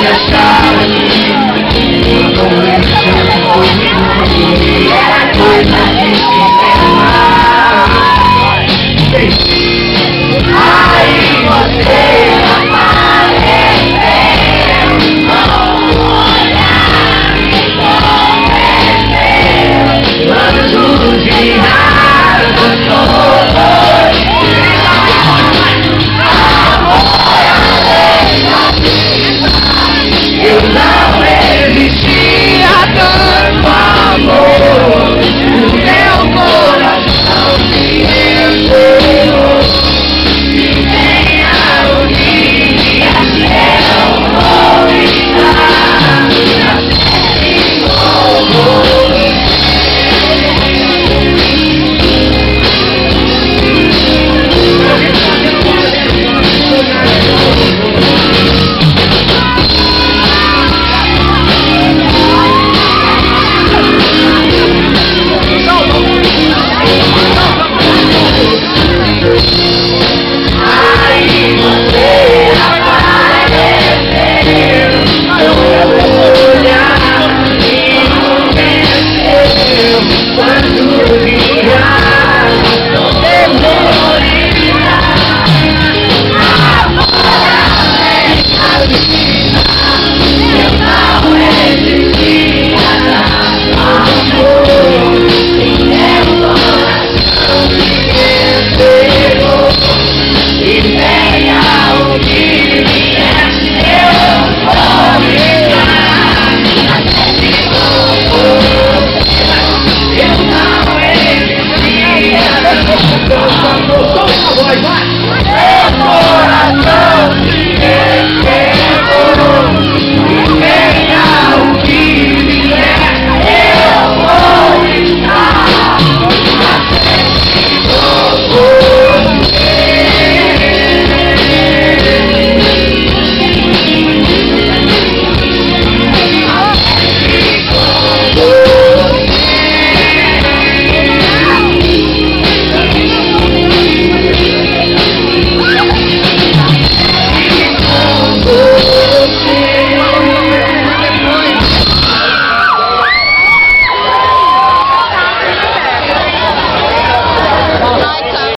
Shout. like, what?